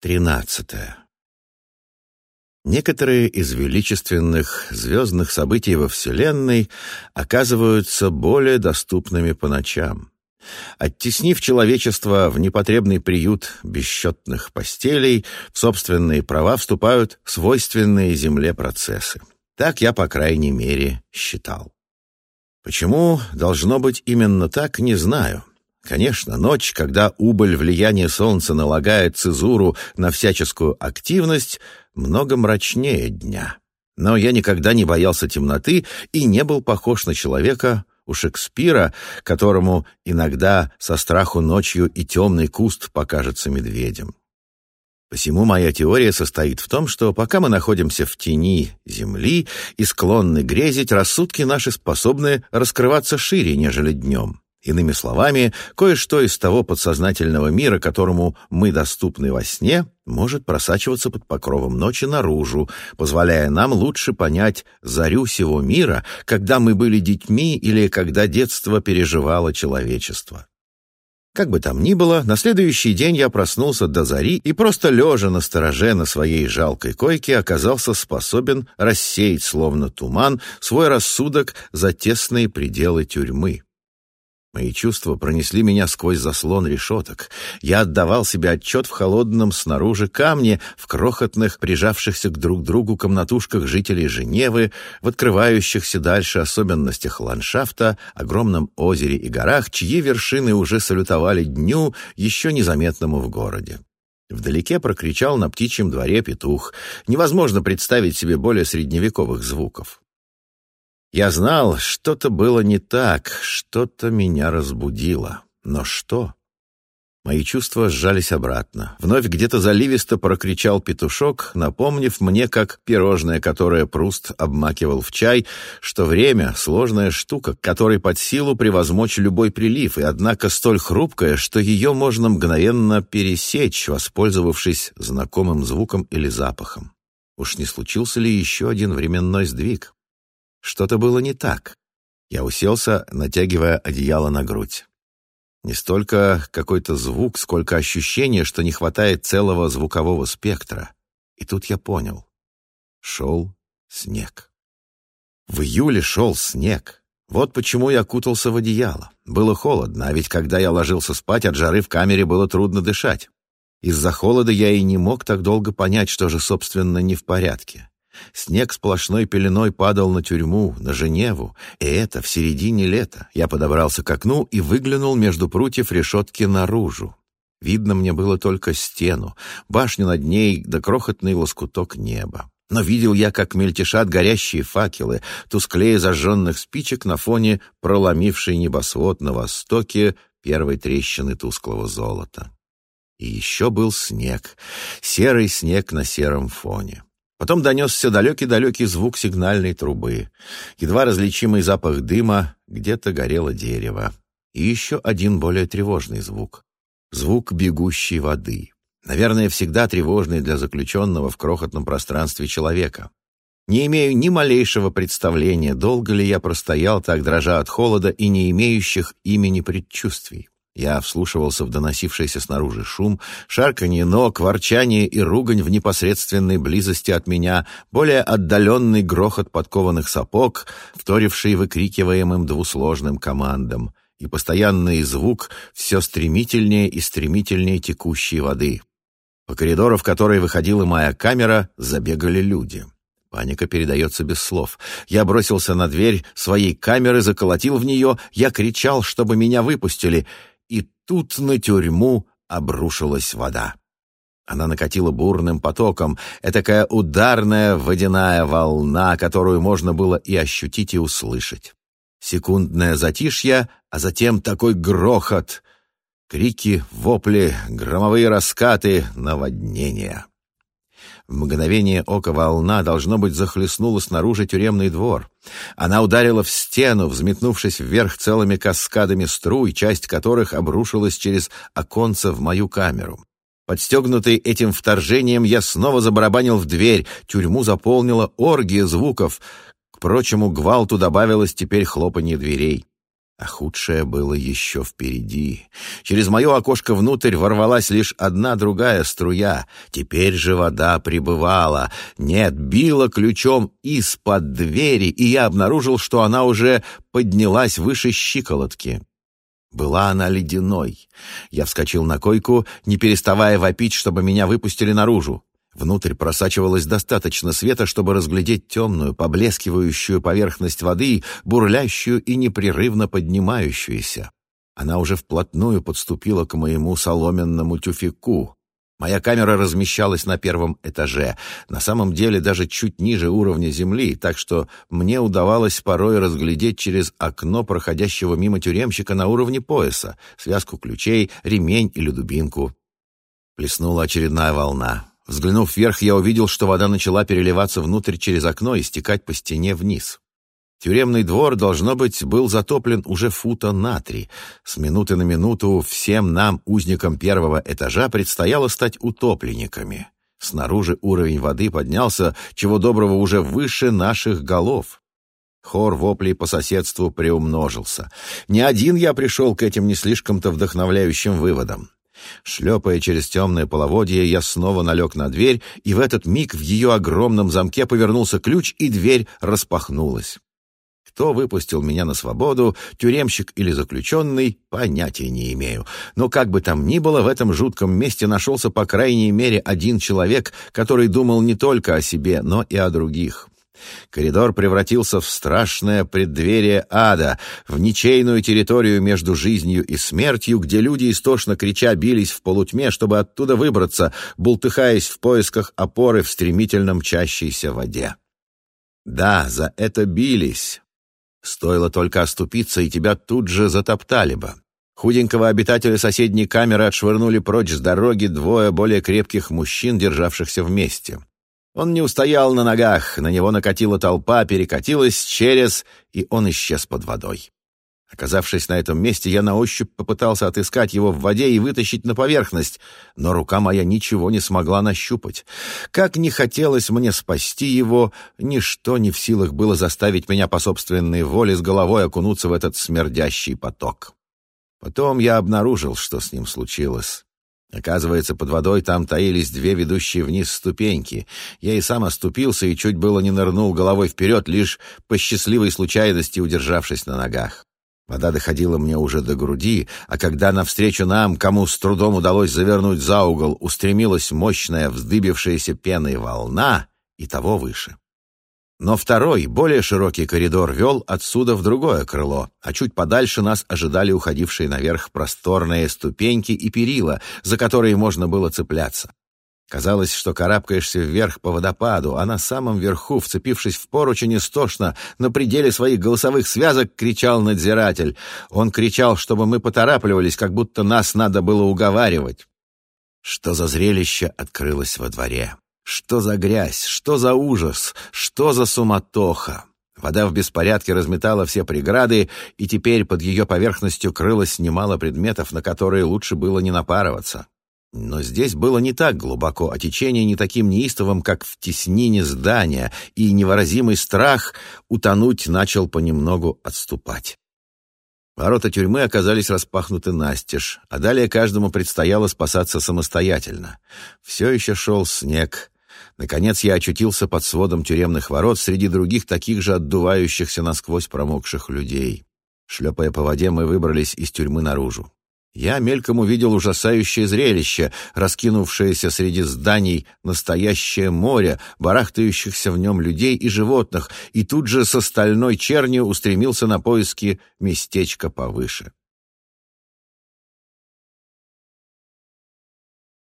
Тринадцатое. Некоторые из величественных звездных событий во Вселенной оказываются более доступными по ночам. Оттеснив человечество в непотребный приют бесчетных постелей, в собственные права вступают свойственные Земле процессы. Так я, по крайней мере, считал. Почему должно быть именно так, не знаю. Конечно, ночь, когда убыль влияния солнца налагает цезуру на всяческую активность, много мрачнее дня. Но я никогда не боялся темноты и не был похож на человека у Шекспира, которому иногда со страху ночью и темный куст покажется медведем. Посему моя теория состоит в том, что пока мы находимся в тени Земли и склонны грезить, рассудки наши способны раскрываться шире, нежели днем. Иными словами, кое-что из того подсознательного мира, которому мы доступны во сне, может просачиваться под покровом ночи наружу, позволяя нам лучше понять зарю всего мира, когда мы были детьми или когда детство переживало человечество. Как бы там ни было, на следующий день я проснулся до зари и просто лежа на стороже на своей жалкой койке оказался способен рассеять, словно туман, свой рассудок за тесные пределы тюрьмы. Мои чувства пронесли меня сквозь заслон решеток. Я отдавал себе отчет в холодном снаружи камне, в крохотных, прижавшихся к друг другу комнатушках жителей Женевы, в открывающихся дальше особенностях ландшафта, огромном озере и горах, чьи вершины уже салютовали дню, еще незаметному в городе. Вдалеке прокричал на птичьем дворе петух. Невозможно представить себе более средневековых звуков. Я знал, что-то было не так, что-то меня разбудило. Но что? Мои чувства сжались обратно. Вновь где-то заливисто прокричал петушок, напомнив мне, как пирожное, которое Пруст обмакивал в чай, что время — сложная штука, которой под силу превозмочь любой прилив, и однако столь хрупкая, что ее можно мгновенно пересечь, воспользовавшись знакомым звуком или запахом. Уж не случился ли еще один временной сдвиг? Что-то было не так. Я уселся, натягивая одеяло на грудь. Не столько какой-то звук, сколько ощущение, что не хватает целого звукового спектра. И тут я понял. Шел снег. В июле шел снег. Вот почему я кутался в одеяло. Было холодно, а ведь когда я ложился спать, от жары в камере было трудно дышать. Из-за холода я и не мог так долго понять, что же, собственно, не в порядке. Снег сплошной пеленой падал на тюрьму, на Женеву, и это в середине лета. Я подобрался к окну и выглянул между прутьев решетки наружу. Видно мне было только стену, башню над ней да крохотный лоскуток неба. Но видел я, как мельтешат горящие факелы, тусклее зажженных спичек на фоне проломившей небосвод на востоке первой трещины тусклого золота. И еще был снег, серый снег на сером фоне. Потом донесся далекий-далекий звук сигнальной трубы. Едва различимый запах дыма, где-то горело дерево. И еще один более тревожный звук. Звук бегущей воды. Наверное, всегда тревожный для заключенного в крохотном пространстве человека. Не имею ни малейшего представления, долго ли я простоял так, дрожа от холода и не имеющих имени предчувствий. Я вслушивался в доносившийся снаружи шум, шарканье ног, ворчание и ругань в непосредственной близости от меня, более отдаленный грохот подкованных сапог, вторивший выкрикиваемым двусложным командам, и постоянный звук все стремительнее и стремительнее текущей воды. По коридору, в который выходила моя камера, забегали люди. Паника передается без слов. Я бросился на дверь своей камеры, заколотил в нее, я кричал, чтобы меня выпустили, и тут на тюрьму обрушилась вода. Она накатила бурным потоком, этакая ударная водяная волна, которую можно было и ощутить, и услышать. Секундное затишье, а затем такой грохот. Крики, вопли, громовые раскаты, наводнения. В мгновение ока волна, должно быть, захлестнула снаружи тюремный двор. Она ударила в стену, взметнувшись вверх целыми каскадами струй, часть которых обрушилась через оконце в мою камеру. Подстегнутый этим вторжением, я снова забарабанил в дверь. Тюрьму заполнила оргия звуков. К прочему гвалту добавилось теперь хлопанье дверей. А худшее было еще впереди. Через мое окошко внутрь ворвалась лишь одна другая струя. Теперь же вода прибывала. Нет, била ключом из-под двери, и я обнаружил, что она уже поднялась выше щиколотки. Была она ледяной. Я вскочил на койку, не переставая вопить, чтобы меня выпустили наружу. Внутрь просачивалось достаточно света, чтобы разглядеть темную, поблескивающую поверхность воды, бурлящую и непрерывно поднимающуюся. Она уже вплотную подступила к моему соломенному тюфику. Моя камера размещалась на первом этаже, на самом деле даже чуть ниже уровня земли, так что мне удавалось порой разглядеть через окно проходящего мимо тюремщика на уровне пояса, связку ключей, ремень или дубинку. Плеснула очередная волна. Взглянув вверх, я увидел, что вода начала переливаться внутрь через окно и стекать по стене вниз. Тюремный двор, должно быть, был затоплен уже фута на три. С минуты на минуту всем нам, узникам первого этажа, предстояло стать утопленниками. Снаружи уровень воды поднялся, чего доброго уже выше наших голов. Хор воплей по соседству приумножился. Не один я пришел к этим не слишком-то вдохновляющим выводам. Шлепая через темное половодье, я снова налег на дверь, и в этот миг в ее огромном замке повернулся ключ, и дверь распахнулась. Кто выпустил меня на свободу, тюремщик или заключенный, понятия не имею. Но как бы там ни было, в этом жутком месте нашелся по крайней мере один человек, который думал не только о себе, но и о других. Коридор превратился в страшное преддверие ада, в ничейную территорию между жизнью и смертью, где люди, истошно крича, бились в полутьме, чтобы оттуда выбраться, бултыхаясь в поисках опоры в стремительно мчащейся воде. Да, за это бились. Стоило только оступиться, и тебя тут же затоптали бы. Худенького обитателя соседней камеры отшвырнули прочь с дороги двое более крепких мужчин, державшихся вместе. Он не устоял на ногах, на него накатила толпа, перекатилась через, и он исчез под водой. Оказавшись на этом месте, я на ощупь попытался отыскать его в воде и вытащить на поверхность, но рука моя ничего не смогла нащупать. Как не хотелось мне спасти его, ничто не в силах было заставить меня по собственной воле с головой окунуться в этот смердящий поток. Потом я обнаружил, что с ним случилось. Оказывается, под водой там таились две ведущие вниз ступеньки. Я и сам оступился и чуть было не нырнул головой вперед, лишь по счастливой случайности удержавшись на ногах. Вода доходила мне уже до груди, а когда навстречу нам, кому с трудом удалось завернуть за угол, устремилась мощная вздыбившаяся пеной волна и того выше. Но второй, более широкий коридор вел отсюда в другое крыло, а чуть подальше нас ожидали уходившие наверх просторные ступеньки и перила, за которые можно было цепляться. Казалось, что карабкаешься вверх по водопаду, а на самом верху, вцепившись в поручень истошно, на пределе своих голосовых связок кричал надзиратель. Он кричал, чтобы мы поторапливались, как будто нас надо было уговаривать. Что за зрелище открылось во дворе? Что за грязь, что за ужас, что за суматоха! Вода в беспорядке разметала все преграды, и теперь под ее поверхностью крылось немало предметов, на которые лучше было не напарываться. Но здесь было не так глубоко, а течение не таким неистовым, как в теснине здания, и невыразимый страх утонуть начал понемногу отступать. Ворота тюрьмы оказались распахнуты настежь, а далее каждому предстояло спасаться самостоятельно. Все еще шел снег — Наконец я очутился под сводом тюремных ворот среди других таких же отдувающихся насквозь промокших людей. Шлепая по воде, мы выбрались из тюрьмы наружу. Я мельком увидел ужасающее зрелище, раскинувшееся среди зданий настоящее море, барахтающихся в нем людей и животных, и тут же со стальной чернью устремился на поиски местечка повыше.